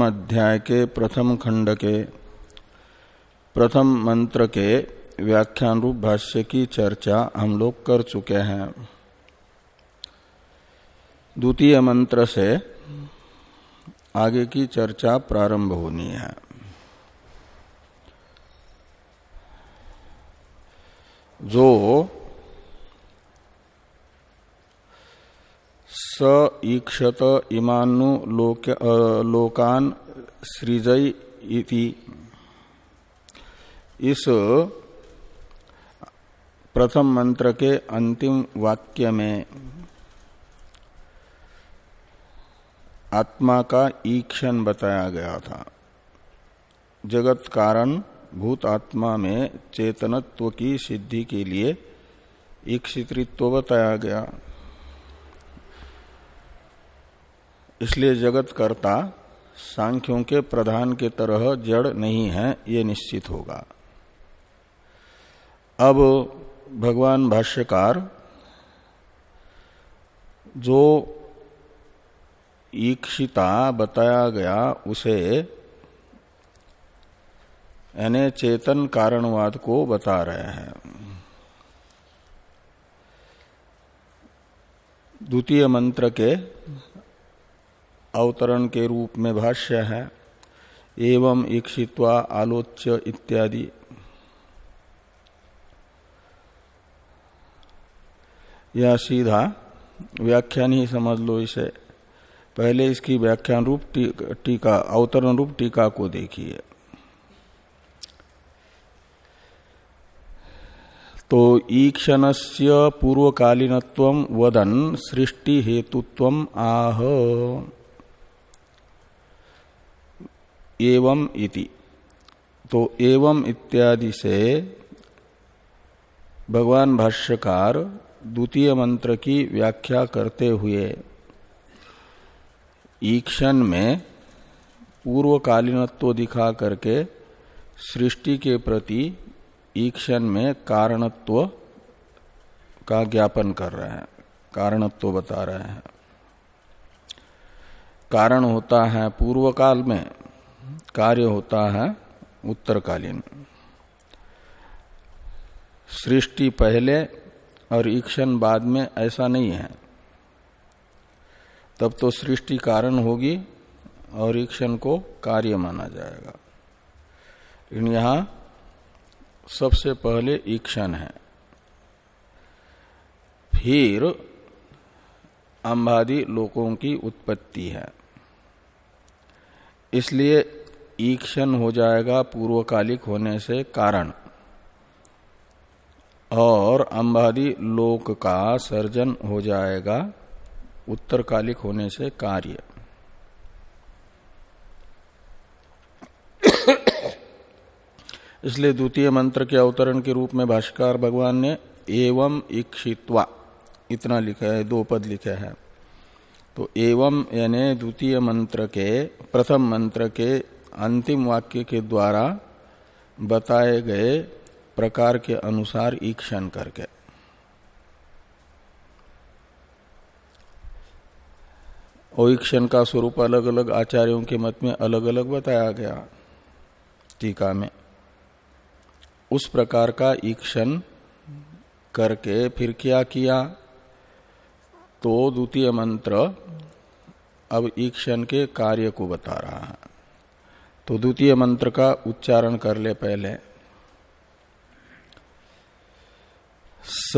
प्रथम अध्याय के, प्रथम खंड के, प्रथम मंत्र के व्याख्यान रूप भाष्य की चर्चा हम लोग कर चुके हैं। द्वितीय मंत्र से आगे की चर्चा प्रारंभ होनी है। जो स ईक्षत इमानु लोक, लोकान सृजय इति। इस प्रथम मंत्र के अंतिम वाक्य में आत्मा का ईक्षण बताया गया था। जगत कारण भूत आत्मा में चेतनत्व की सिद्धि के लिए ईक्षित्व बताया गया। इसलिए जगत कर्ता सांख्यों के प्रधान के तरह जड़ नहीं है, ये निश्चित होगा। अब भगवान भाष्यकार, जो ईक्षिता बताया गया, उसे यानी चेतन कारणवाद को बता रहे हैं। द्वितीय मंत्र के अवतरण के रूप में भाष्य है। एवं ईक्षित्वा आलोच्य इत्यादि। यह सीधा व्याख्यान ही समझ लो इसे। पहले इसकी व्याख्यान रूप टीका, अवतरण रूप टीका को देखिए। तो ईक्षण से पूर्वकालीनत्व वदन सृष्टि हेतुत्व आह। एवं इति। तो एवं इत्यादि से भगवान भाष्यकार द्वितीय मंत्र की व्याख्या करते हुए ईक्षण में पूर्वकालीनत्व दिखा करके सृष्टि के प्रति ईक्षण में कारणत्व का ज्ञापन कर रहे हैं, कारणत्व बता रहे हैं। कारण होता है पूर्व काल में। कार्य होता है उत्तरकालीन। सृष्टि पहले और ईक्षण बाद में ऐसा नहीं है। तब तो सृष्टि कारण होगी और ईक्षण को कार्य माना जाएगा। लेकिन यहाँ सबसे पहले ईक्षण है। फिर अंबादी लोगों की उत्पत्ति है। इसलिए ईक्षण हो जाएगा पूर्वकालिक होने से कारण। और अंबादी लोक का सर्जन हो जाएगा उत्तरकालिक होने से कार्य। इसलिए द्वितीय मंत्र के अवतरण के रूप में भाष्कर भगवान ने एवं इक्षित्वा इतना लिखा है, दो पद लिखे हैं। तो एवं यानी द्वितीय मंत्र के, प्रथम मंत्र के अंतिम वाक्य के द्वारा बताए गए प्रकार के अनुसार ईक्षण करके। ईक्षण का स्वरूप अलग अलग आचार्यों के मत में अलग अलग बताया गया। टीका में। उस प्रकार का ईक्षण करके फिर क्या किया? तो द्वितीय मंत्र अब ईक्षण के कार्य को बता रहा है। तो द्वितीय मंत्र का उच्चारण कर ले पहले। स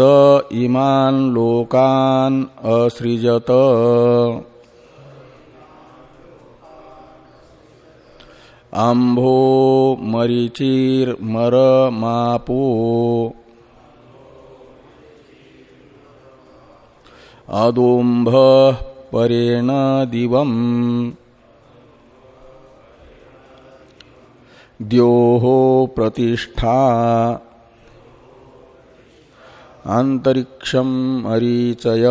इमान लोकान असृजत। अम्भो मरीचिर मर मापो अदोम्भ परेण दिवम। द्योहो प्रतिष्ठा। अंतरिक्षम अरीचय।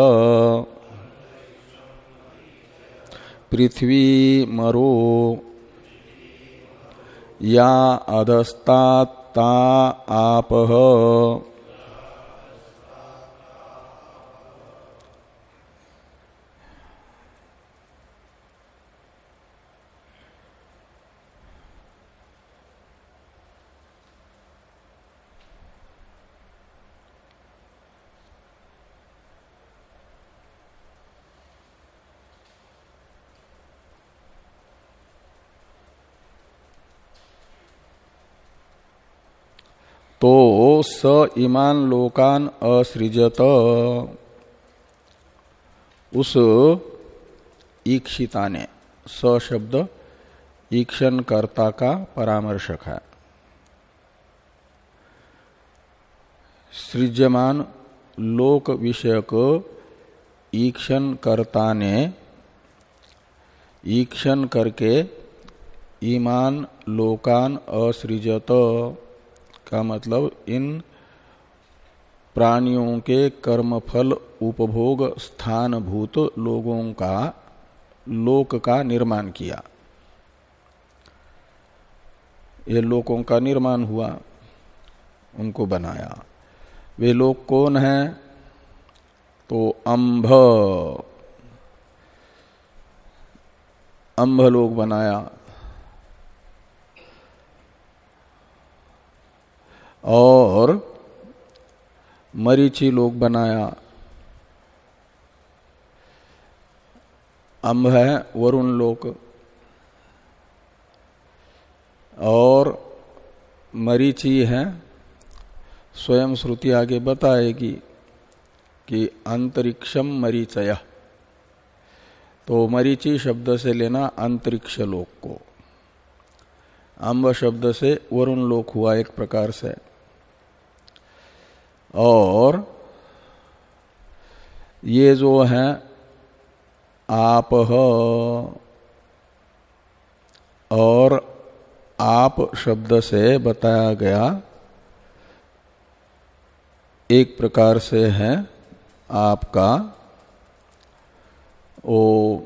पृथ्वी मरो। या अधस्ता आप तो स ईमान लोकान असृजत। उस ईक्षिता ने स शब्द ईक्षण कर्ता का परामर्शक है। सृज्यमान लोक विषयक ईक्षण कर्ता ने ईक्षण करके ईमान लोकान असृजत। का मतलब इन प्राणियों के कर्मफल, उपभोग स्थान भूत लोगों का, लोक का निर्माण किया। ये लोकों का निर्माण हुआ, उनको बनाया। वे लोग कौन है? तो अंभ। अंभ लोग बनाया। और मरीची लोग बनाया। अंब है, वरुण लोक। और मरीची है, स्वयं श्रुति आगे बताएगी कि अंतरिक्षम मरीचय। तो मरीची शब्द से लेना अंतरिक्ष लोक को। अंब शब्द से वरुण लोक हुआ एक प्रकार से। और ये जो है, आप और आप शब्द से बताया गया एक प्रकार से है आपका, ओ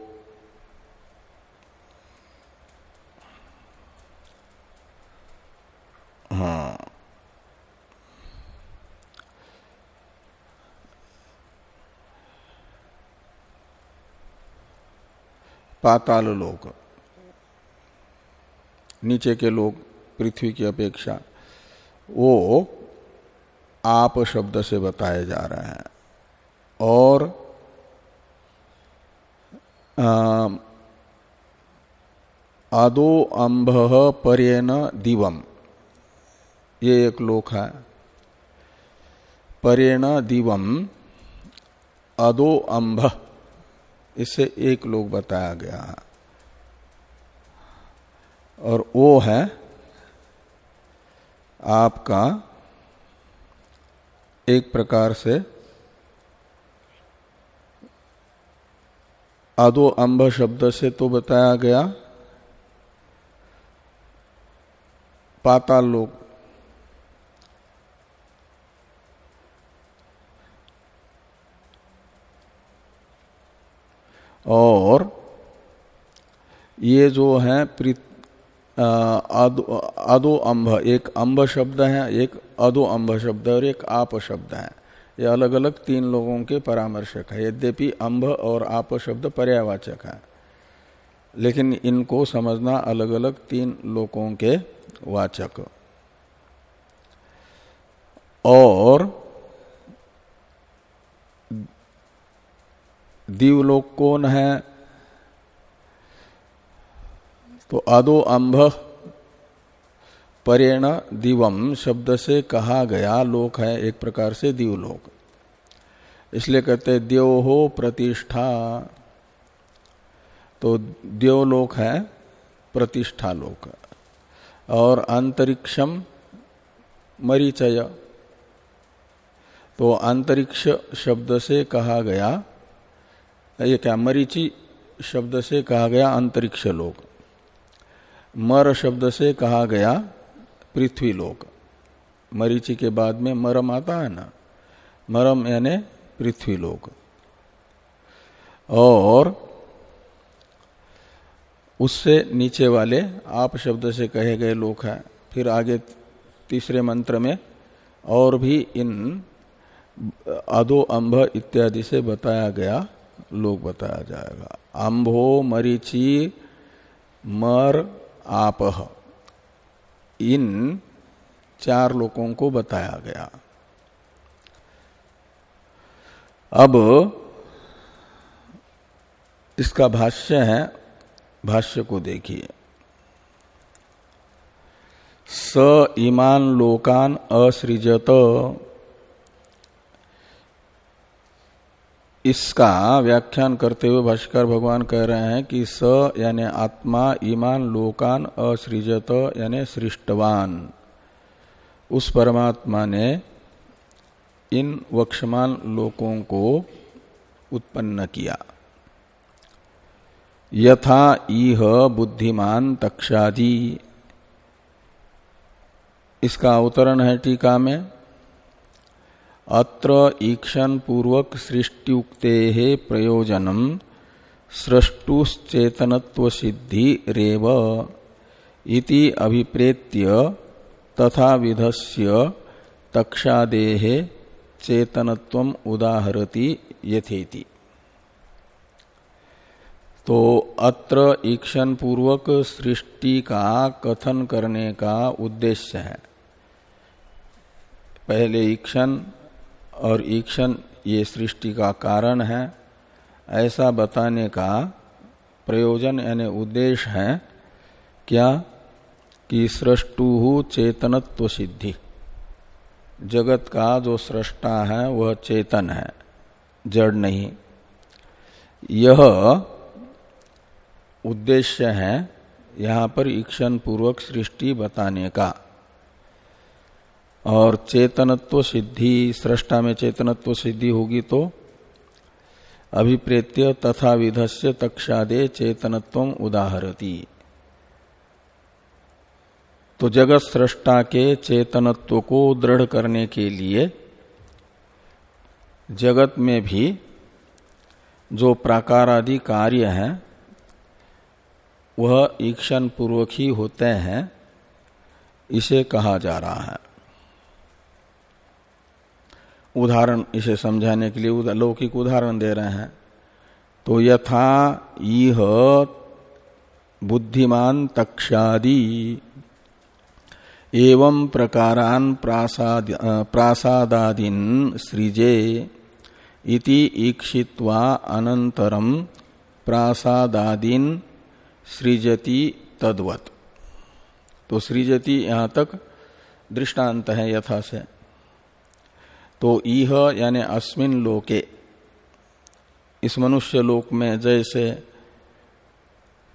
हाँ। पाताल लोक। नीचे के लोग पृथ्वी की अपेक्षा, वो आप शब्द से बताए जा रहे हैं। और आदो अंब पर्यन दिवम। ये एक लोक है। पर्यण दिवम अदो अंब इससे एक लोक बताया गया है। और वो है आपका एक प्रकार से आदो अंब शब्द से तो बताया गया। पाताल लोक और ये जो है अदो अम्भ एक अम्ब शब्द है, एक अदो अम्भ शब्द और एक आप शब्द है। ये अलग अलग तीन लोगों के परामर्शक है। यद्यपि अम्भ और आप शब्द पर्यावाचक है। लेकिन इनको समझना अलग अलग तीन लोगों के वाचक। और दीवलोक कौन है। तो अदो अम्भ परेण दिवम शब्द से कहा गया लोक है एक प्रकार से दीवलोक। इसलिए कहते हो प्रतिष्ठा। तो देवलोक है प्रतिष्ठा लोक। और अंतरिक्षम मरीचय। तो अंतरिक्ष शब्द से कहा गया ये क्या? मरीचि शब्द से कहा गया अंतरिक्ष लोक। मर शब्द से कहा गया पृथ्वी लोक। मरीचि के बाद में मरम आता है ना? मरम यानी पृथ्वी लोक। और उससे नीचे वाले आप शब्द से कहे गए लोक है। फिर आगे तीसरे मंत्र में और भी इन अदो अंभ इत्यादि से बताया गया लोक बताया जाएगा। अंभो मरीचि मर आप इन चार लोगों को बताया गया। अब इसका भाष्य है, भाष्य को देखिए। स ईमान लोकान असृजत। इसका व्याख्यान करते हुए भाष्कर भगवान कह रहे हैं कि स यानी आत्मा, ईमान, लोकान, असृजत यानी सृष्टवान। उस परमात्मा ने इन वक्षमान लोकों को उत्पन्न किया। यथा इह बुद्धिमान तक्षादि। इसका अवतरण है टीका में। अत्र ईक्षण पूर्वक सृष्टियुक्ते प्रयोजनम सृष्टुश्चेतनत्व सिद्धि रेव इति अभिप्रेत्य तथा विधस्य तक्षादेह चेतनत्व उदाहरति यथेति। तो अत्र ईक्षण पूर्वक सृष्टि का कथन करने का उद्देश्य है। पहले ईक्षण और ईक्षण ये सृष्टि का कारण है। ऐसा बताने का प्रयोजन यानी उद्देश्य है क्या कि सृष्टु चेतनत्व सिद्धि। जगत का जो सृष्टा है, वह चेतन है, जड़ नहीं। यह उद्देश्य है यहाँ पर ईक्षण पूर्वक सृष्टि बताने का। और चेतनत्व सिद्धि सृष्टा में चेतनत्व सिद्धि होगी तो अभिप्रेत्य तथा विधस्य तक्षादे चेतनत्व उदाहरती। तो जगत सृष्टा के चेतनत्व को दृढ़ करने के लिए जगत में भी जो प्राकार आदि कार्य हैं, वह ईक्षण पूर्वक ही होते हैं, इसे कहा जा रहा है। उदाहरण इसे समझाने के लिए लौकिक उदाहरण दे रहे हैं। तो यथा यह बुद्धिमान तक्षादि एवं प्रकारान प्रासाद सृजे इति ईक्षित्वा अनंतरम प्रासादादीन सृजति तद्वत। तो सृजति यहाँ तक दृष्टांत है यथा से। तो इह यानी अस्मिन लोके, इस मनुष्य लोक में जैसे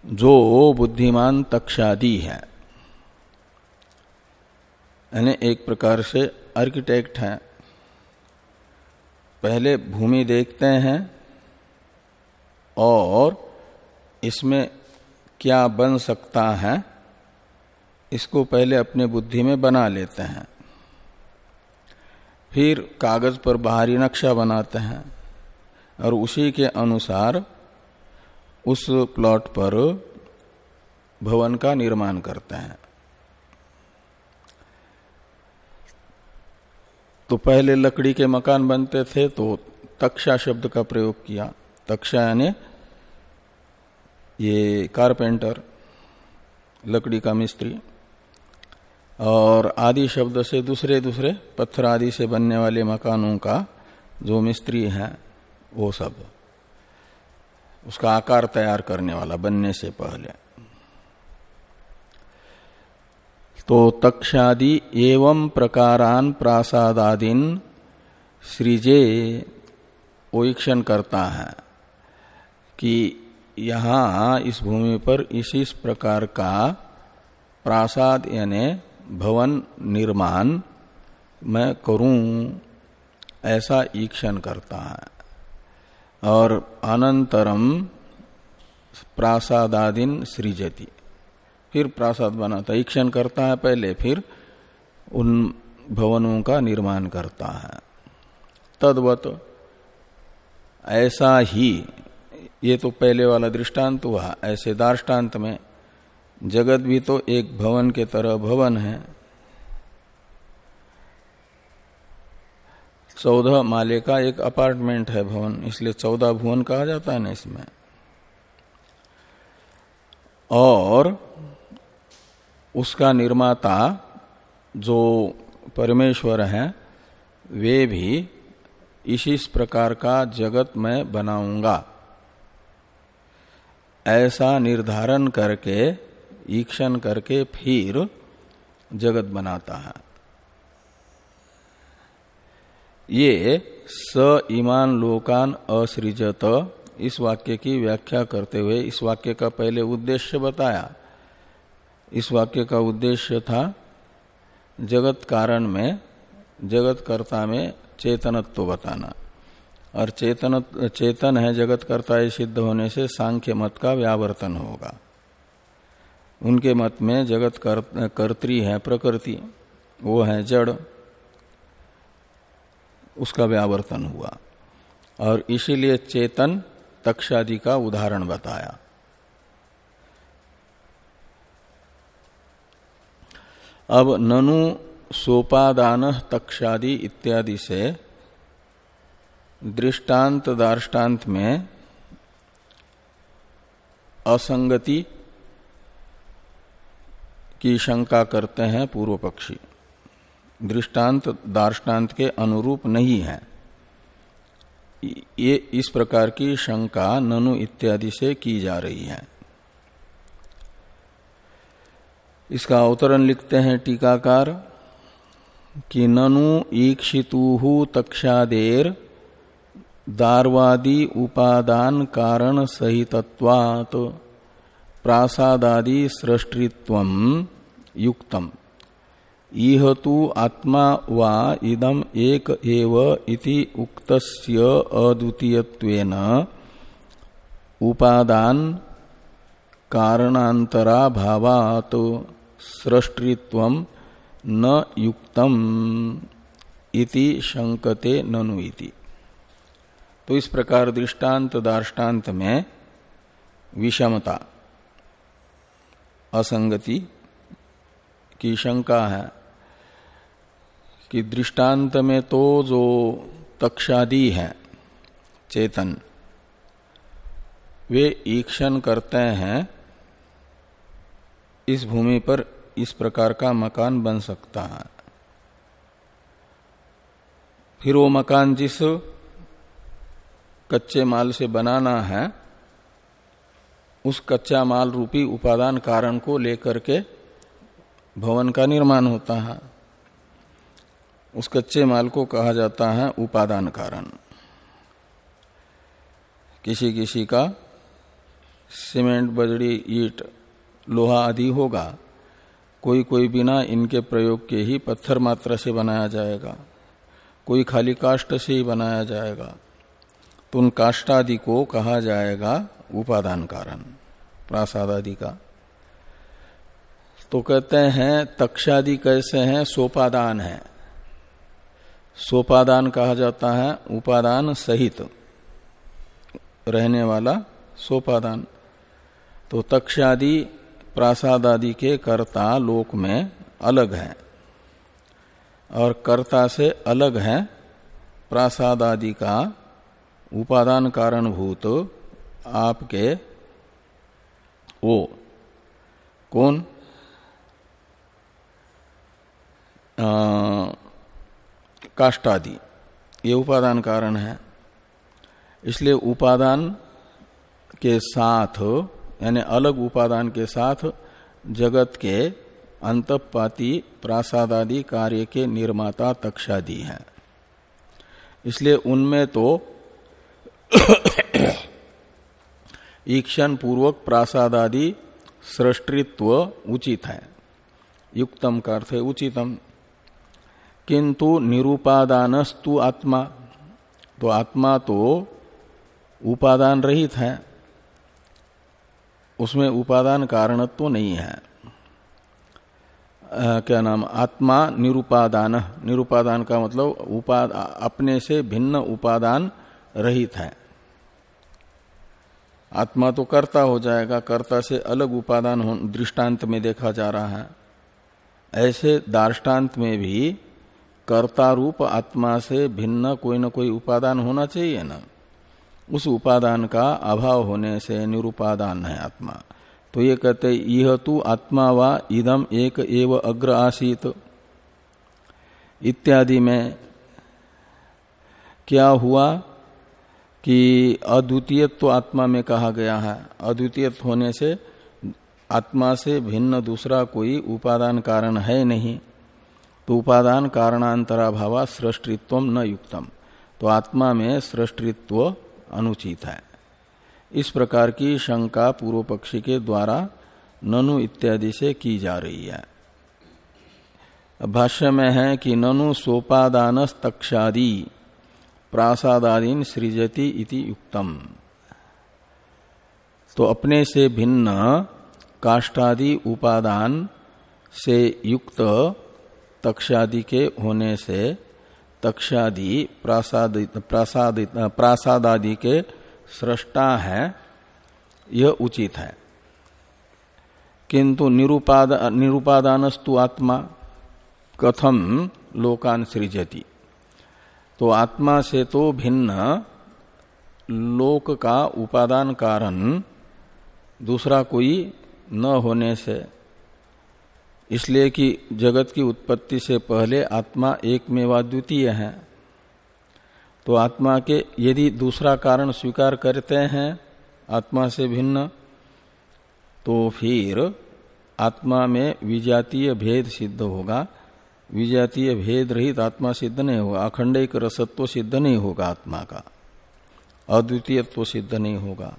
जो बुद्धिमान तक्षादी है। यानी एक प्रकार से आर्किटेक्ट है। पहले भूमि देखते हैं और इसमें क्या बन सकता है, इसको पहले अपने बुद्धि में बना लेते हैं। फिर कागज़ पर बाहरी नक्शा बनाते हैं और उसी के अनुसार उस प्लॉट पर भवन का निर्माण करते हैं। तो पहले लकड़ी के मकान बनते थे तो तक्षा शब्द का प्रयोग किया। तक्षा यानी ये कारपेंटर, लकड़ी का मिस्त्री। और आदि शब्द से दूसरे दूसरे पत्थर आदि से बनने वाले मकानों का जो मिस्त्री है, वो सब। उसका आकार तैयार करने वाला, बनने से पहले। तो तक्षादि एवं प्रकारान प्रासादादीन सृजे ओईक्षण करता है कि यहाँ इस भूमि पर इस इस प्रकार का प्रासाद यानी भवन निर्माण मैं करूँ ऐसा ईक्षण करता है। और अनंतरम प्रासादादीन सृजति। फिर प्रासाद बनाता ईक्षण करता है पहले, फिर उन भवनों का निर्माण करता है। तदवत ऐसा ही, ये तो पहले वाला दृष्टांत हुआ, ऐसे दार्टान्त में जगत भी तो एक भवन के तरह भवन है। चौदह माले का एक अपार्टमेंट है भवन, इसलिए चौदह भुवन कहा जाता है ना इसमें। और उसका निर्माता जो परमेश्वर है, वे भी इसी प्रकार का जगत में बनाऊँगा। ऐसा निर्धारण करके ईक्षण करके फिर जगत बनाता है। ये स ईमान लोकान असृजत, इस वाक्य की व्याख्या करते हुए इस वाक्य का पहले उद्देश्य बताया। इस वाक्य का उद्देश्य था जगत कारण में, जगत कर्ता में चेतनत्व तो बताना। और चेतन चेतन है जगत कर्ता सिद्ध होने से सांख्य मत का व्यावर्तन होगा। उनके मत में जगत कर, कर्त्री है प्रकृति। वो है जड़। उसका व्यावर्तन हुआ। और इसीलिए चेतन तक्षादि का उदाहरण बताया। अब ननु सोपादान तक्षादि इत्यादि से दृष्टांत दार्टान्त में असंगति की शंका करते हैं पूर्व पक्षी। दृष्टांत दार्ष्टान्त के अनुरूप नहीं है। ये इस प्रकार की शंका, ननु इत्यादि से की जा रही है। इसका अवतरण लिखते हैं टीकाकार, कि ननु ईक्षितु तक्षादेर दारवादी उपादान कारण सहितत्वात्। प्रासादादि सृष्टित्व युक्तम। इह तो आत्मा वा इदम एक एव इति उक्तस्य अद्वितीयत्वेन उपादान कारणांतरा भावात सृष्टित्व न युक्तम इति शंकते ननु इति। तो इस प्रकार दृष्टांत दार्टान्त में विषमता। असंगति की शंका है कि दृष्टांत में तो जो तक्षादि है, चेतन, वे ईक्षण करते हैं, इस भूमि पर इस प्रकार का मकान बन सकता है। फिर वो मकान जिस कच्चे माल से बनाना है उस कच्चा माल रूपी उपादान कारण को लेकर के भवन का निर्माण होता है। उस कच्चे माल को कहा जाता है उपादान कारण। किसी किसी का सीमेंट बजड़ी ईट, लोहा आदि होगा। कोई कोई बिना इनके प्रयोग के ही पत्थर मात्रा से बनाया जाएगा। कोई खाली काष्ट से ही बनाया जाएगा। तो उन काष्टादि को कहा जाएगा उपादान कारण प्रासाद आदि का। तो कहते हैं, तक्षादि कैसे हैं? सोपादान है। सोपादान कहा जाता है, उपादान सहित। रहने वाला सोपादान। तो तक्षादि प्रासाद आदि के कर्ता लोक में अलग है। और कर्ता से अलग है प्रासाद आदि का उपादान कारणभूत आपके वो कौन? काष्टादि ये उपादान कारण है। इसलिए उपादान के साथ, यानी अलग उपादान के साथ जगत के अंतपाती, प्रासादादि कार्य के निर्माता, तक्षादि हैं। इसलिए उनमें तो ईक्षण पूर्वक प्रासादादि सृष्टित्व उचित है। युक्तम का अर्थ है उचितम। किंतु निरुपादानस्तु आत्मा। तो आत्मा तो उपादान रहित है। उसमें उपादान कारणत्व तो नहीं है। आ, क्या नाम? आत्मा निरुपादान। निरुपादान का मतलब उपाद अपने से भिन्न उपादान रहित है। आत्मा तो कर्ता हो जाएगा, कर्ता से अलग उपादान दृष्टांत में देखा जा रहा है। ऐसे दार्टान्त में भी कर्ता रूप आत्मा से भिन्न कोई न कोई उपादान होना चाहिए ना। उस उपादान का अभाव होने से निरुपादान है आत्मा। तो ये कहते यह तू आत्मा वा इदम एक एव अग्र आसीत। इत्यादि में क्या हुआ? कि अद्वितीयत्व आत्मा में कहा गया है। अद्वितीय होने से आत्मा से भिन्न दूसरा कोई उपादान कारण है नहीं। तो उपादान कारणांतरा भावा सृष्टित्व न युक्तम। तो आत्मा में सृष्टित्व अनुचित है। इस प्रकार की शंका पूर्व पक्षी के द्वारा ननु इत्यादि से की जा रही है। भाष्य में है कि ननु सोपादान तक्षादि प्रासादादीन सृजति इति युक्तम। तो अपने से भिन्न काष्टादि उपादान से युक्त तक्षादि के होने से तक्षादि प्रासादित प्रासादित, प्रासादादि के सृष्टा है, यह उचित है। किंतु निरुपाद, निरुपादानस्तु आत्मा कथम लोकान सृजति। तो आत्मा से तो भिन्न लोक का उपादान कारण दूसरा कोई न होने से। इसलिए कि जगत की उत्पत्ति से पहले आत्मा एक मेवा द्वितीय है। तो आत्मा के यदि दूसरा कारण स्वीकार करते हैं, आत्मा से भिन्न तो फिर आत्मा में विजातीय भेद सिद्ध होगा। विजातीय भेद रहित आत्मा सिद्ध नहीं होगा अखंड एक रसत्व सिद्ध नहीं होगा आत्मा का, अद्वितीयत्व सिद्ध नहीं होगा।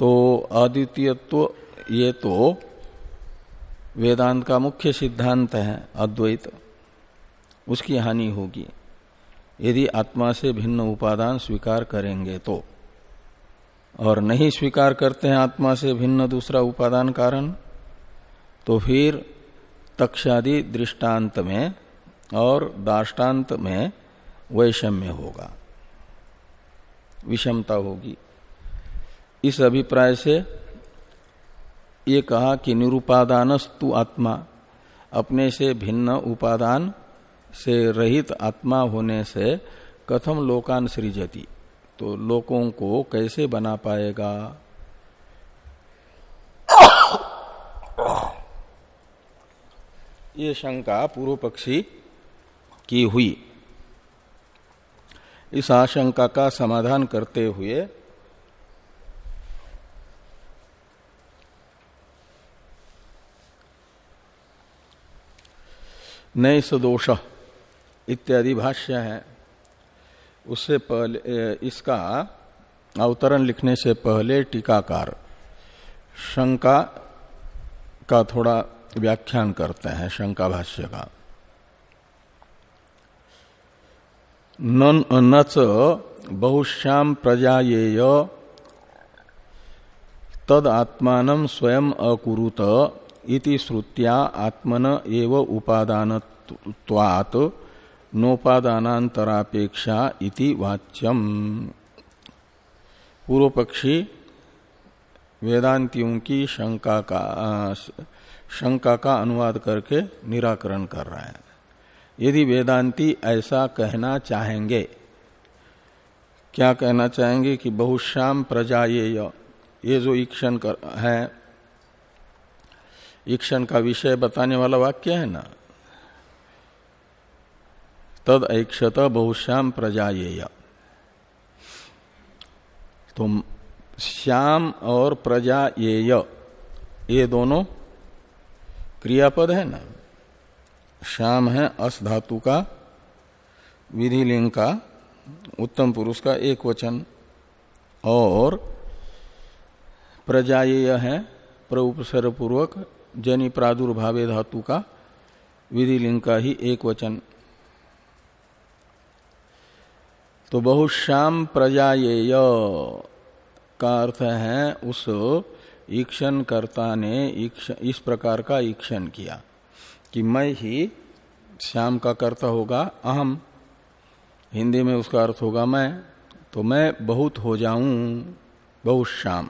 तो अद्वितीयत्व, ये तो वेदांत का मुख्य सिद्धांत है, अद्वैत। उसकी हानि होगी। यदि आत्मा से भिन्न उपादान स्वीकार करेंगे तो। और नहीं स्वीकार करते हैं आत्मा से भिन्न दूसरा उपादान कारण तो फिर तक्षादि दृष्टांत में और दाष्टान्त में वैषम्य होगा। विषमता होगी। इस अभिप्राय से ये कहा कि निरुपादानस्तु आत्मा, अपने से भिन्न उपादान से रहित आत्मा होने से कथम लोकान सृजती तो लोकों को कैसे बना पाएगा? ये शंका पूर्व पक्षी की हुई। इस आशंका का समाधान करते हुए नए सदोष इत्यादि भाष्य है। उससे पहले इसका अवतरण लिखने से पहले टीकाकार, शंका का थोड़ा व्याख्यान करते हैं शंका भाष्य का। न बहुश्याम प्रजाएय तद आत्मान स्वयं अकुरुत इति श्रुत्या आत्मन एव उपादान नोपादानांतरापेक्षा इति वाच्यम। पूर्व पक्षी वेदांतियों की शंका का शंका का अनुवाद करके निराकरण कर रहा है। यदि वेदांती ऐसा कहना चाहेंगे, क्या कहना चाहेंगे कि बहुश्याम प्रजा ये ये जो ईक्षण कर है, ईक्षण का विषय बताने वाला वाक्य है ना? तद ऐक्षत बहुश्याम प्रजाएय तो श्याम और प्रजा ये ये दोनों क्रियापद है ना? श्याम है अस धातु का विधि लिंग का, उत्तम पुरुष का एक वचन। और प्रजाएय है प्रउपसर पूर्वक जनि प्रादुर्भावे धातु का विधि लिंग का ही एक वचन। तो बहुश्याम प्रजाएय का अर्थ है उस ईक्षण कर्ता ने इस प्रकार का ईक्षण किया कि मैं ही श्याम का कर्ता होगा, अहम। हिंदी में उसका अर्थ होगा मैं तो मैं बहुत हो जाऊँ बहुत श्याम।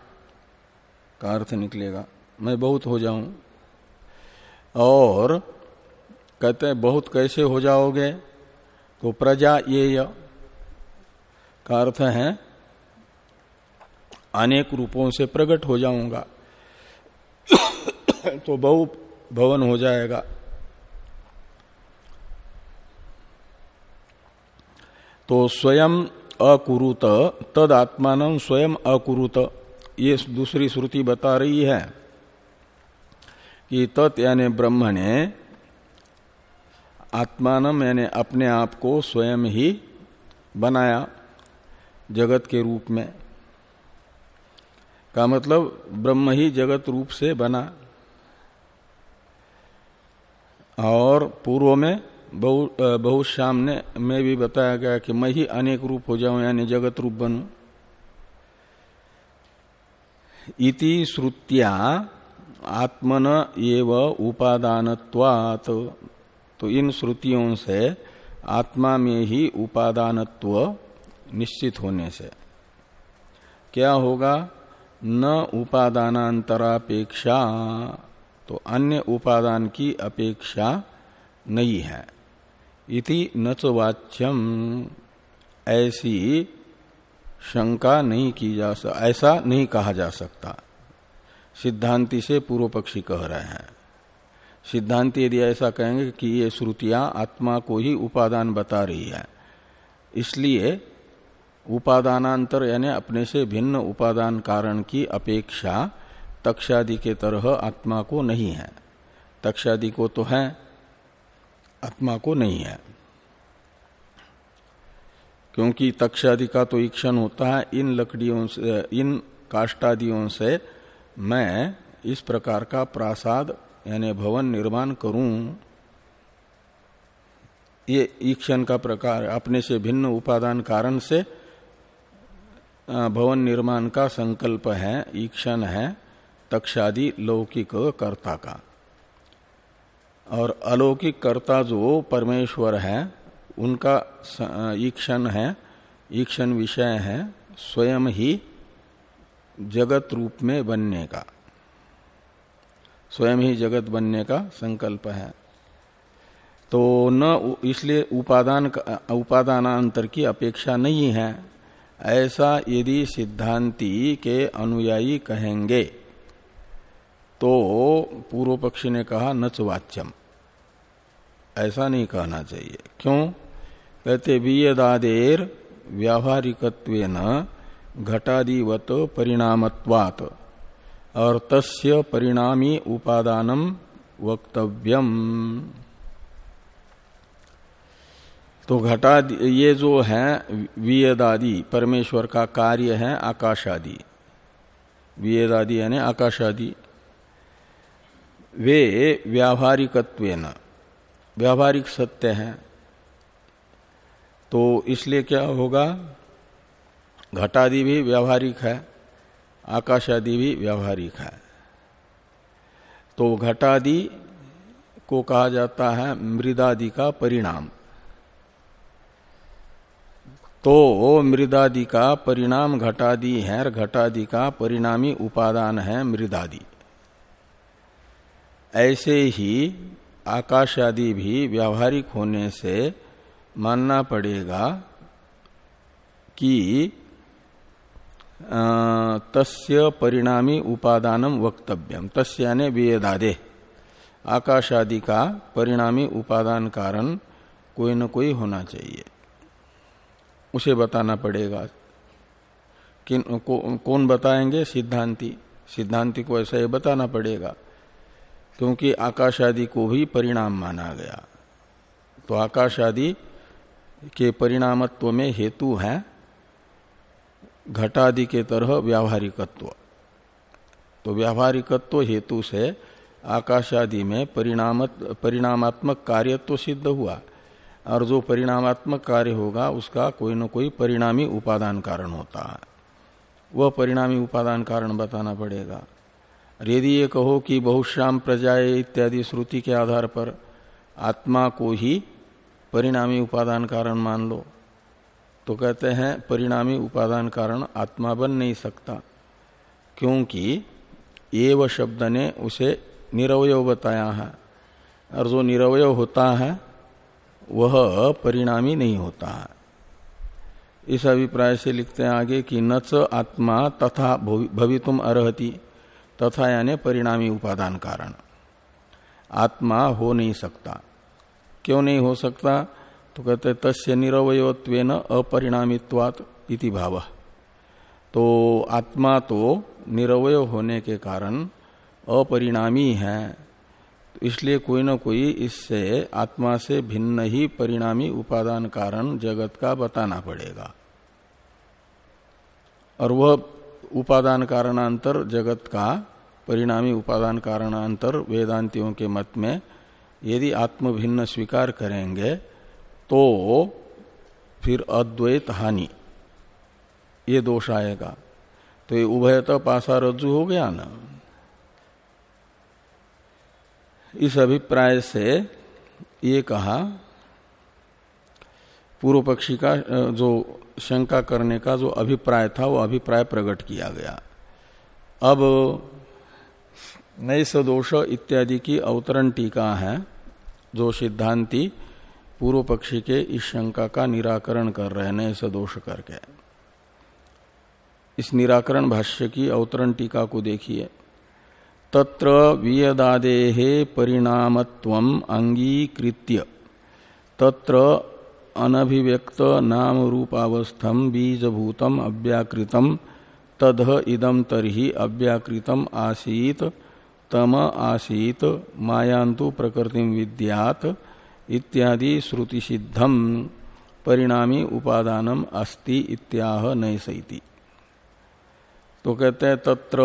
का अर्थ निकलेगा, मैं बहुत हो जाऊँ। और कहते हैं, बहुत कैसे हो जाओगे? तो प्रजा ये का अर्थ है अनेक रूपों से प्रकट हो जाऊँगा तो बहु भवन हो जाएगा। तो स्वयं अकुरुत तद आत्मान स्वयं अकुरुत, ये दूसरी श्रुति बता रही है कि तत् यानी ब्रह्म ने आत्मान यानी अपने आप को स्वयं ही बनाया जगत के रूप में। का मतलब ब्रह्म ही जगत रूप से बना। और पूर्व में बहुत श्याम ने में भी बताया गया कि मैं ही अनेक रूप हो जाऊँ, यानी जगत रूप बनू। इति श्रुतिया आत्मन एव उपादानत्वात्। तो इन श्रुतियों से आत्मा में ही उपादानत्व निश्चित होने से। क्या होगा? न उपादानांतरापेक्षा तो अन्य उपादान की अपेक्षा नहीं है। इति वाच्यम। ऐसी शंका नहीं की जा सकता ऐसा नहीं कहा जा सकता। सिद्धांति से पूर्व पक्षी कह रहे हैं। सिद्धांति यदि ऐसा कहेंगे कि ये श्रुतियाँ आत्मा को ही उपादान बता रही है, इसलिए उपादानांतर यानी अपने से भिन्न उपादान कारण की अपेक्षा तक्षादि के तरह आत्मा को नहीं है। तक्षादि को तो है, आत्मा को नहीं है। क्योंकि तक्षादि का तो ईक्षण होता है, इन लकड़ियों से, इन काष्टादियों से मैं इस प्रकार का प्रासाद यानी भवन निर्माण करूँ। ये ईक्षण का प्रकार, अपने से भिन्न उपादान कारण से भवन निर्माण का संकल्प है ईक्षण है, तक्षादि लौकिक कर्ता का। और अलौकिक कर्ता जो परमेश्वर है, उनका ईक्षण है ईक्षण विषय है, स्वयं ही जगत रूप में बनने का। स्वयं ही जगत बनने का संकल्प है। तो न इसलिए उपादान उपादानांतर की अपेक्षा नहीं है। ऐसा यदि सिद्धांति के अनुयायी कहेंगे तो पूर्व पक्षी ने कहा नच वाच्यम ऐसा नहीं कहना चाहिए। क्यों? कहते, वियदादेर व्यावहारिकत्व घटादिवत परिणामत्वात और तस्य परिणामी उपादानम वक्तव्यम। तो घटा ये जो है, वियदादि, परमेश्वर का कार्य है आकाशादि। वियदादि यानी आकाश आदि वे व्यावहारिकत्व व्यावहारिक सत्य है। तो इसलिए क्या होगा? घटादि भी व्यावहारिक है आकाश आदि भी व्यावहारिक है। तो घटादि को कहा जाता है मृदादि का परिणाम। तो मृदादि का परिणाम घटादि है और घटादि का परिणामी उपादान है मृदादि। ऐसे ही आकाश आदि भी व्यावहारिक होने से मानना पड़ेगा कि तस्य परिणामी उपादानम वक्तव्यम तस्य यानी वेदादे। आकाश आदि का परिणामी उपादान कारण कोई न कोई होना चाहिए। उसे बताना पड़ेगा किन को, कौन बताएँगे? सिद्धांति। सिद्धांति को ऐसा ही बताना पड़ेगा क्योंकि आकाश आदि को भी परिणाम माना गया। तो आकाश आदि के परिणामत्व में हेतु है घटादि के तरह व्यावहारिकत्व। तो व्यावहारिकत्व हेतु से आकाश आदि में परिणाम परिणामात्मक कार्य तो सिद्ध हुआ। और जो परिणामात्मक कार्य होगा, उसका कोई न कोई परिणामी उपादान कारण होता है। वह परिणामी उपादान कारण बताना पड़ेगा। यदि ये कहो कि बहुश्याम प्रजाए इत्यादि श्रुति के आधार पर आत्मा को ही परिणामी उपादान कारण मान लो तो कहते हैं परिणामी उपादान कारण आत्मा बन नहीं सकता, क्योंकि एव शब्द ने उसे निरवय बताया है। और जो निरवय होता है वह परिणामी नहीं होता। है इस अभिप्राय से लिखते हैं आगे कि न आत्मा तथा भवितुम अर्ति तथा यानी परिणामी उपादान कारण। आत्मा हो नहीं सकता। क्यों नहीं हो सकता? तो कहते तस्य निरवयत्व अपरिणामित्वात इति भाव। तो आत्मा तो निरवय होने के कारण अपरिणामी है। इसलिए कोई ना कोई इससे आत्मा से भिन्न ही परिणामी उपादान कारण जगत का बताना पड़ेगा। और वह उपादान कारणांतर जगत का परिणामी उपादान कारणांतर वेदांतियों के मत में यदि आत्म भिन्न स्वीकार करेंगे तो फिर अद्वैत हानि। ये दोष आएगा। तो ये उभयत पासा रज्जु हो गया ना? इस अभिप्राय से ये कहा, पूर्व पक्षी का जो शंका करने का जो अभिप्राय था, वो अभिप्राय प्रकट किया गया। अब नई सदोष इत्यादि की अवतरण टीका है, जो सिद्धांति पूर्व पक्षी के इस शंका का निराकरण कर रहे नए सदोष करके। इस निराकरण भाष्य की अवतरण टीका को देखिए। तत्र वियदादे परिणामत्व अंगीकृत्य तत्र अनभिव्यक्त नाम रूपावस्थम बीजभूतम अव्याकृतम तद इदम तरही अव्याकृतम आसीत, तम आसीत मायांतु प्रकृति विद्यात इत्यादि श्रुति सिद्धम परिणामी उपादानम अस्ति इत्याह नैसैति। तो कहते हैं तत्र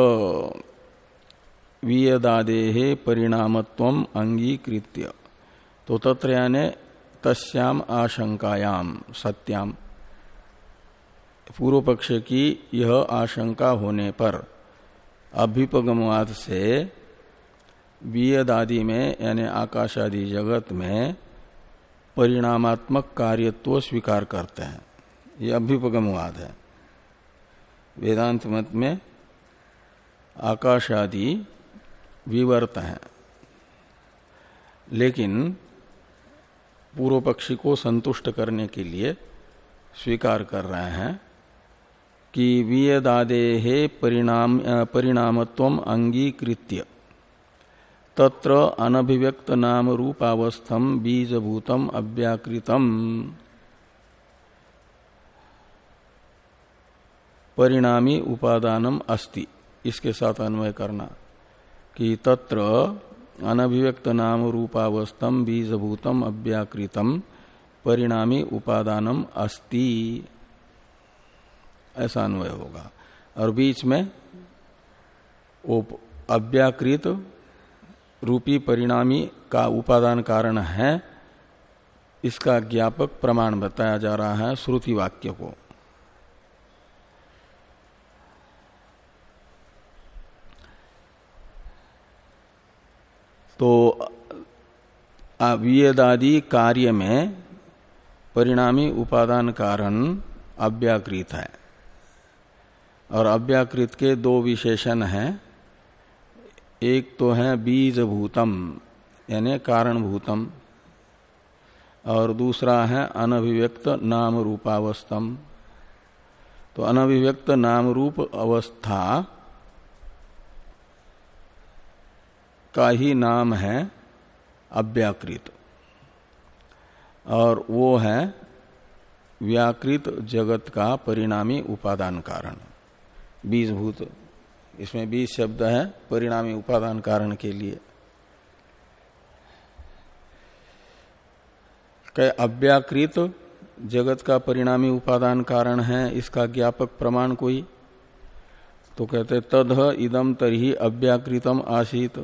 वियदादे परिणामत्व अंगीकृत्य। तो तत्र यानी तस्याम आशंकायाम, सत्याम। पूर्व पक्ष की यह आशंका होने पर अभ्युपगमवाद से वियद में, यानी आकाश आदि जगत में परिणामात्मक कार्यत्व स्वीकार करते हैं। ये अभ्युपगमवाद है। वेदांत मत में आकाश आदि विवर्त है। लेकिन पूर्व पक्षी को संतुष्ट करने के लिए स्वीकार कर रहे हैं कि वियदादे परिणाम परिणामत्व अंगीकृत्य। तत्र अनभिव्यक्त नाम रूपावस्थम बीजभूतम अव्याकृतम। परिणामी उपादानम अस्ति। इसके साथ अन्वय करना। कि तत्र अनभिव्यक्त नाम रूपावस्थम बीजभूतम अव्याकृतम परिणामी उपादानम अस्ति। ऐसा अन्वय होगा। और बीच में अव्याकृत रूपी परिणामी का उपादान कारण है। इसका ज्ञापक प्रमाण बताया जा रहा है श्रुति वाक्य को। तो वियदादि कार्य में परिणामी उपादान कारण अव्याकृत है। और अव्याकृत के दो विशेषण हैं। एक तो है बीज भूतम यानी कारण भूतम और दूसरा है अनभिव्यक्त नाम रूपावस्थम। तो अनभिव्यक्त नाम रूप अवस्था का ही नाम है अव्याकृत। और वो है व्याकृत जगत का परिणामी उपादान कारण। बीजभूत, इसमें बीज शब्द है परिणामी उपादान कारण के लिए। कह अव्याकृत जगत का परिणामी उपादान कारण है, इसका ज्ञापक प्रमाण कोई? तो कहते तद इदम तरही अव्याकृतम आसीत।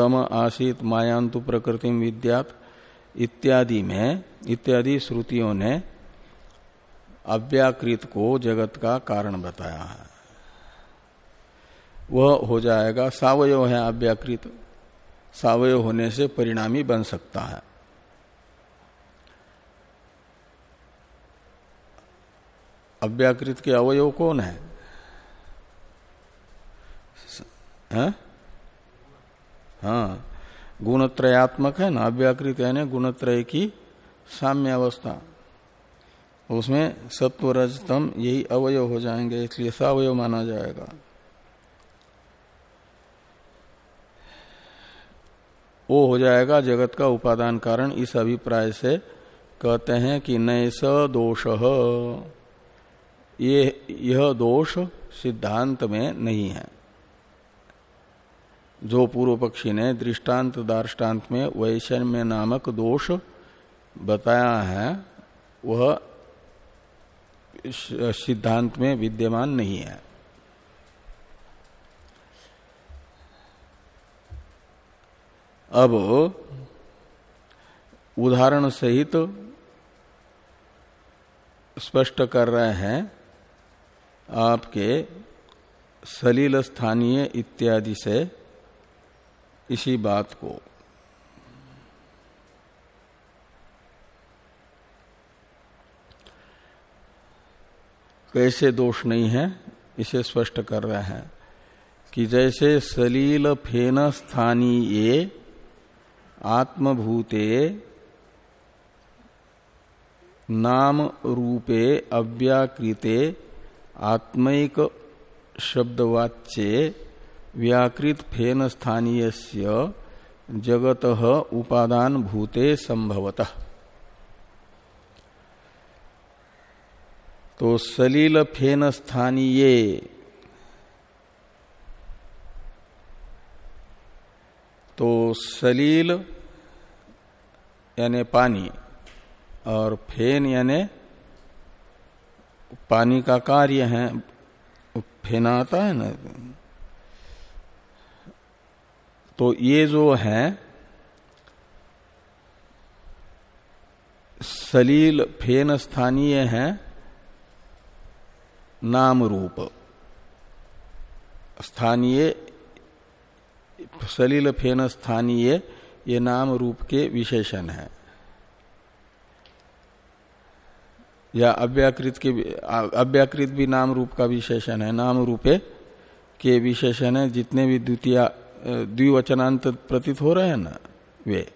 तम आसीत मायांतु प्रकृति विद्यात इत्यादि में इत्यादि श्रुतियों ने अव्याकृत को जगत का कारण बताया है। वह हो जाएगा सावयव है अव्याकृत। सावयव होने से परिणामी बन सकता है। अव्याकृत के अवयव कौन है? हाँ, हाँ गुणत्रयात्मक है ना, अव्याकृत यानी गुणत्रय की साम्य अवस्था उसमें सत्व रजतम यही अवयव हो जाएँगे, इसलिए सवयव माना जाएगा। वो हो जाएगा जगत का उपादान कारण, इस अभिप्राय से कहते हैं कि नैस दोष। ये, यह दोष सिद्धांत में नहीं है। जो पूर्व पक्षी ने दृष्टांत दार्टान्त में वैषम्य नामक दोष बताया है, वह सिद्धांत में विद्यमान नहीं है। अब उदाहरण सहित स्पष्ट कर रहे हैं आपके सलील स्थानीय इत्यादि से। इसी बात को। कैसे दोष नहीं है, इसे स्पष्ट कर रहे हैं कि जैसे सलील फेन स्थानीय, आत्मभूते, नाम रूपे अव्याकृते, आत्मिक शब्दवाच्ये व्याकृत फेन स्थानीय जगत उपादान भूते संभवत। तो सलील फेन स्थानीय तो सलील यानी पानी और फेन यानी पानी का कार्य है फेना आता है ना? तो ये जो है, सलील फेन स्थानीय है नाम रूप स्थानीय, सलील फेन स्थानीय ये नाम रूप के विशेषण है। या अव्याकृत के अव्याकृत भी नाम रूप का विशेषण है। नाम रूपे के विशेषण है, जितने भी द्वितीय द्विवचनांत प्रतीत हो रहे हैं ना, वे।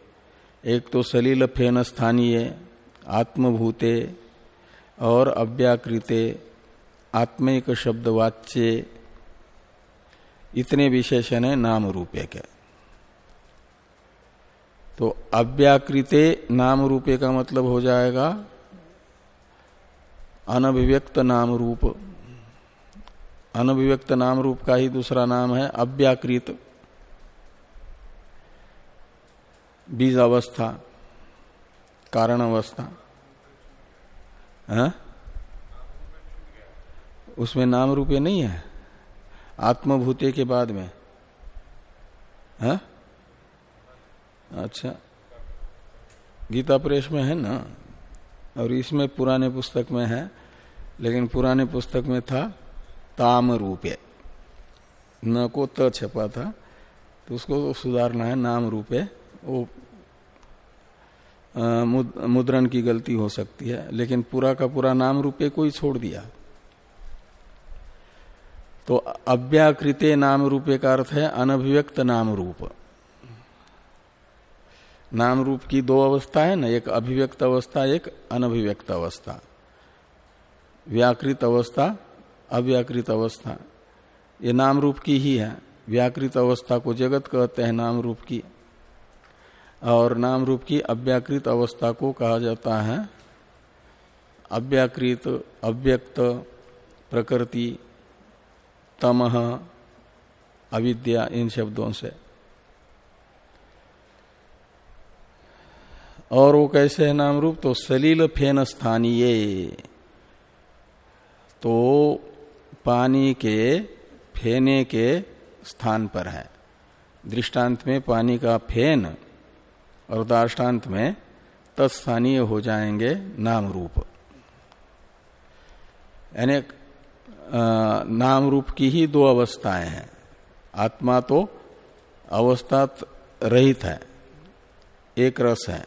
एक तो सलील फेन स्थानीय, आत्मभूते, और अव्याकृते, आत्मिक शब्द वाच्य इतने विशेषण है नाम रूपे के। तो अव्याकृते नाम रूपे का मतलब हो जाएगा अनभिव्यक्त नाम रूप अनभिव्यक्त नाम रूप का ही दूसरा नाम है अव्याकृत। बीज अवस्था कारण अवस्था है? हाँ? उसमें नाम रूपे नहीं है आत्मभूते के बाद में है? हाँ? अच्छा गीता प्रेस में है ना और इसमें पुराने पुस्तक में है, लेकिन पुराने पुस्तक में था ताम रूपे न को त छपा था तो उसको सुधारना है, नाम रूपे वो मुद्रण की गलती हो सकती है, लेकिन पूरा का पूरा नाम रूपे को ही छोड़ दिया। तो अव्याकृते नाम रूपे का अर्थ है अनभिव्यक्त नाम रूप। नाम रूप की दो अवस्था है ना, एक अभिव्यक्त अवस्था, एक अनभिव्यक्त अवस्था। व्याकृत अवस्था, अव्याकृत अवस्था, ये नाम रूप की ही है। व्याकृत अवस्था को जगत कहते हैं नाम रूप की। और नाम रूप की अव्याकृत अवस्था को कहा जाता है। अव्याकृत, अव्यक्त, प्रकृति, तमह, अविद्या, इन शब्दों से। और वो कैसे है नाम रूप? तो सलील फेन स्थानीय। तो पानी के फेने के स्थान पर है। दृष्टांत में पानी का फेन और दार्टान्त में तत्स्थानीय हो जाएँगे नाम रूप यानी नाम रूप की ही दो अवस्थाएँ हैं। आत्मा तो अवस्था रहित है, एक रस है।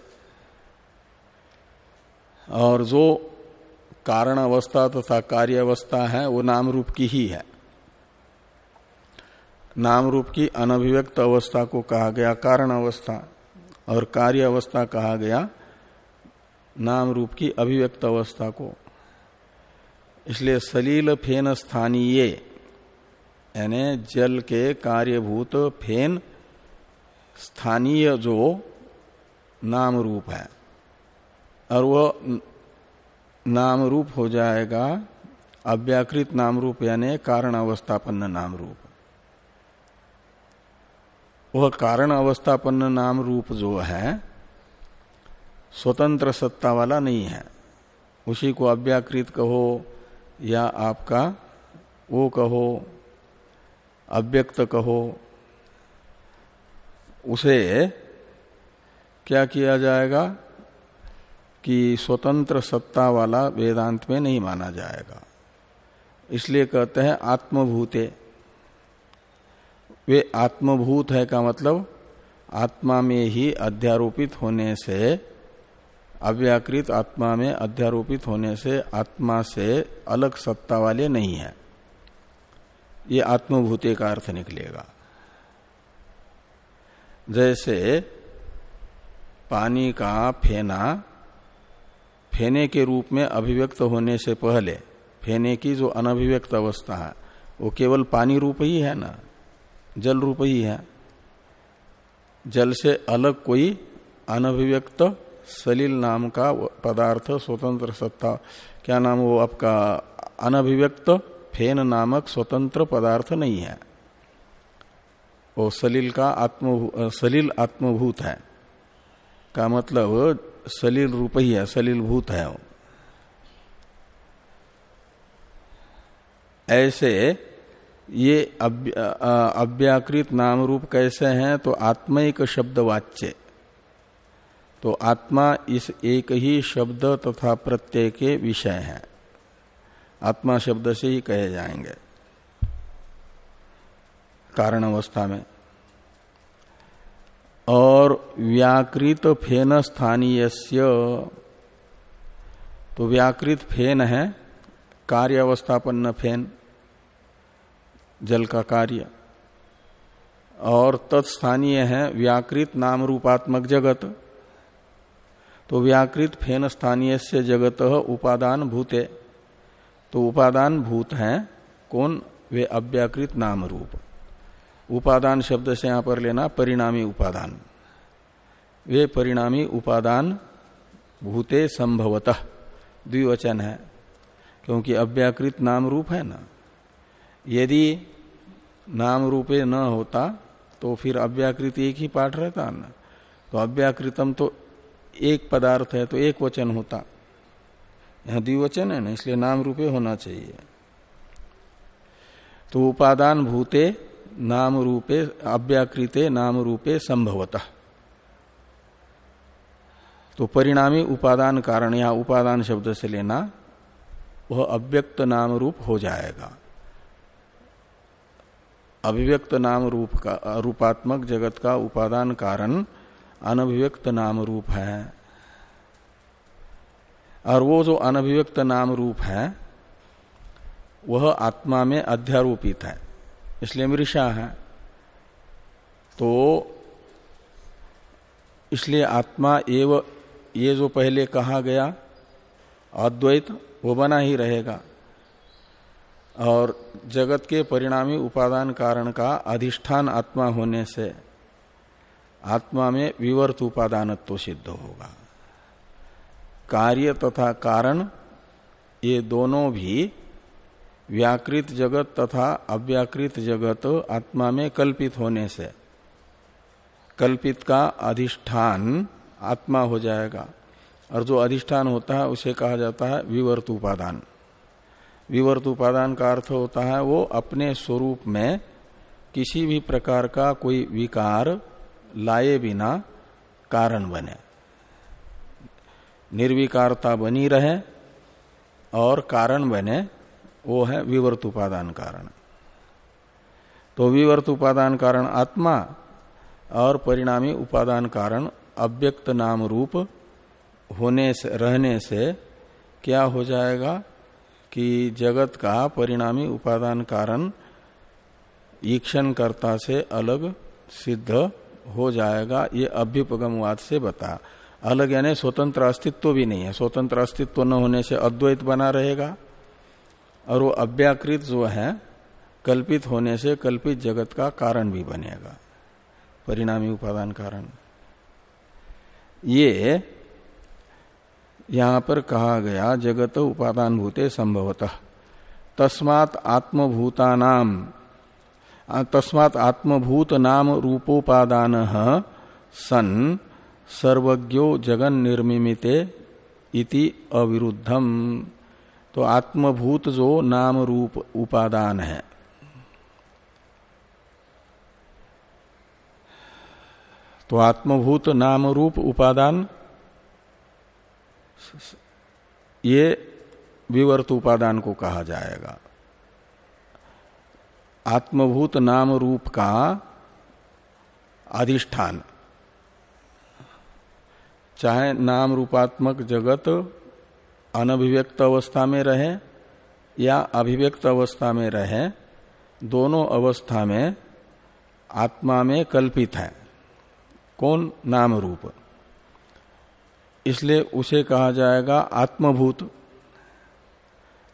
और जो कारण अवस्था तथा तो कार्य अवस्था है, वो नाम रूप की ही है। नाम रूप की अनभिव्यक्त अवस्था को कहा गया कारण अवस्था। और कार्य अवस्था कहा गया नाम रूप की अभिव्यक्त अवस्था को। इसलिए सलील फेन स्थानीय, यानी जल के कार्यभूत फेन स्थानीय जो नाम रूप है, और वह नाम रूप हो जाएगा अव्याकृत नाम रूप, यानी कारण अवस्थापन्न नाम रूप। वह कारण अवस्थापन्न नाम रूप जो है, स्वतंत्र सत्ता वाला नहीं है। उसी को अव्याकृत कहो या आपका वो कहो, अव्यक्त कहो, उसे क्या किया जाएगा कि स्वतंत्र सत्ता वाला वेदांत में नहीं माना जाएगा। इसलिए कहते हैं आत्मभूते। वे आत्मभूत है का मतलब आत्मा में ही अध्यारोपित होने से, अव्याकृत आत्मा में अध्यारोपित होने से आत्मा से अलग सत्ता वाले नहीं है। ये आत्मभूते का अर्थ निकलेगा। जैसे पानी का फेना फेने के रूप में अभिव्यक्त होने से पहले, फेने की जो अनभिव्यक्त अवस्था है, वो केवल पानी रूप ही है ना? जल रूप ही है। जल से अलग कोई अनभिव्यक्त सलील नाम का पदार्थ, स्वतंत्र सत्ता। क्या नाम वो आपका अनभिव्यक्त फेन नामक स्वतंत्र पदार्थ नहीं है? वो सलील का आत्म सलील आत्मभूत है। का मतलब सलील रूप ही है, सलील भूत है वो। ऐसे ये अव्याकृत नाम रूप कैसे हैं तो आत्मिक शब्द वाच्य तो आत्मा इस एक ही शब्द तथा प्रत्यय के विषय है। आत्मा शब्द से ही कहे जाएँगे। कारण अवस्था में। और व्याकृत फेन स्थानीय तो व्याकृत फेन है कार्य अवस्थापन्न फेन। जल का कार्य। और तत्स्थानीय है व्याकृत नाम रूपात्मक जगत। तो व्याकृत फेन स्थानीय से जगत उपादान भूते। तो उपादान भूत है, कौन? वे अव्याकृत नाम रूप। उपादान शब्द से यहाँ पर लेना परिणामी उपादान। वे परिणामी उपादान भूते संभवतः। द्विवचन है, क्योंकि अव्याकृत नाम रूप है ना। यदि नाम रूपे न होता तो फिर अव्याकृत एक ही पाठ रहता ना? तो अव्याकृतम तो एक पदार्थ है तो एक वचन होता। यहाँ द्विवचन है ना, इसलिए नाम रूपे होना चाहिए। तो उपादान भूते नाम रूपे, अव्याकृते नाम रूपे संभवतः। तो परिणामी उपादान कारण या उपादान शब्द से लेना, वह अव्यक्त नाम रूप हो जाएगा। अभिव्यक्त नाम रूप का, रूपात्मक जगत का उपादान कारण अनभिव्यक्त नाम रूप है। और वो जो अनभिव्यक्त नाम रूप है, वह आत्मा में अध्यारोपित है। इसलिए मृषा है। तो इसलिए आत्मा एव, ये जो पहले कहा गया, अद्वैत, वो बना ही रहेगा। और जगत के परिणामी उपादान कारण का अधिष्ठान आत्मा होने से आत्मा में विवर्त उपादानत्व सिद्ध होगा। कार्य तथा कारण, ये दोनों भी व्याकृत जगत तथा अव्याकृत जगत आत्मा में कल्पित होने से, कल्पित का अधिष्ठान आत्मा हो जाएगा। और जो अधिष्ठान होता है, उसे कहा जाता है विवर्त उपादान। विवर्त उपादान का अर्थ होता है वो अपने स्वरूप में किसी भी प्रकार का कोई विकार लाए बिना कारण बने। निर्विकारता बनी रहे और कारण बने, वो है विवर्त उपादान कारण। तो विवर्त उपादान कारण आत्मा और परिणामी उपादान कारण अव्यक्त नाम रूप होने से, रहने से क्या हो जाएगा? कि जगत का परिणामी उपादान कारण ईक्षण कर्ता से अलग सिद्ध हो जाएगा, ये अभ्युपगमवाद से बता। अलग यानी स्वतंत्र अस्तित्व भी नहीं है। स्वतंत्र अस्तित्व न होने से अद्वैत बना रहेगा। और वो अव्याकृत जो है, कल्पित होने से कल्पित जगत का कारण भी बनेगा। परिणामी उपादान कारण। ये यहाँ पर कहा गया, जगत उपादान भूते संभवतः। तस्मात आत्मभूतानाम तस्मात आत्मभूत नाम रूपोपादान सन सर्वज्ञो जगन निर्मिमिते इति अविरुद्धम। तो आत्मभूत जो नाम रूप उपादान है। तो आत्मभूत नाम रूप उपादान ये विवर्त उपादान को कहा जाएगा। आत्मभूत नाम रूप का अधिष्ठान। चाहे नाम रूपात्मक जगत अनभिव्यक्त अवस्था में रहे या अभिव्यक्त अवस्था में रहे, दोनों अवस्था में आत्मा में कल्पित है। कौन नाम रूप? इसलिए उसे कहा जाएगा आत्मभूत।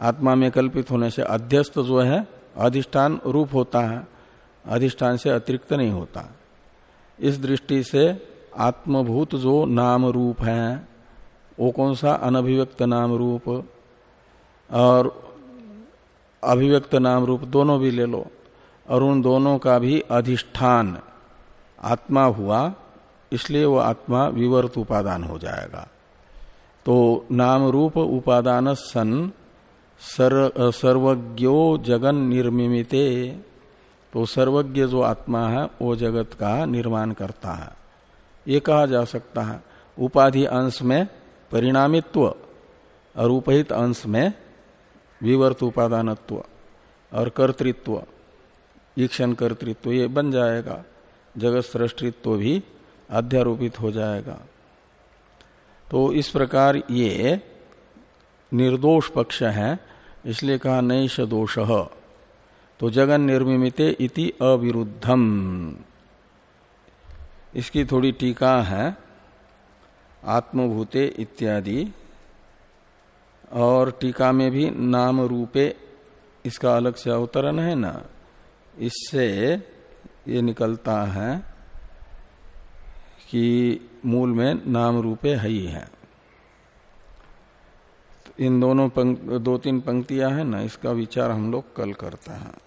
आत्मा में कल्पित होने से अध्यस्त जो है, अधिष्ठान रूप होता है। अधिष्ठान से अतिरिक्त नहीं होता। इस दृष्टि से आत्मभूत जो नाम रूप है, वो कौन सा? अनभिव्यक्त नाम रूप। और अभिव्यक्त नाम रूप दोनों भी ले लो। और उन दोनों का भी अधिष्ठान। आत्मा हुआ इसलिए वो आत्मा विवर्त उपादान हो जाएगा। तो नाम रूप उपादान सन सर्व सर्वज्ञो जगन निर्मिमिते। तो सर्वज्ञ जो आत्मा है, वो जगत का निर्माण करता है। ये कहा जा सकता है, उपाधि अंश में परिणामित्व और उपहित अंश में विवर्त उपादानत्व और कर्तृत्व। ईक्षण कर्तृत्व ये बन जाएगा, जगत सृष्टित्व भी अध्यारोपित हो जाएगा। तो इस प्रकार ये निर्दोष पक्ष है, इसलिए कहा नैश दोष। तो जगन निर्मिते इति अविरुद्धम। इसकी थोड़ी टीका है, आत्मभूते इत्यादि, और टीका में भी नाम रूपे इसका अलग से अवतरण है ना। इससे ये निकलता है कि मूल में नाम रूपे है ही है। इन दोनों पंक, दो तीन पंक्तियाँ हैं ना इसका विचार हम लोग कल करते हैं।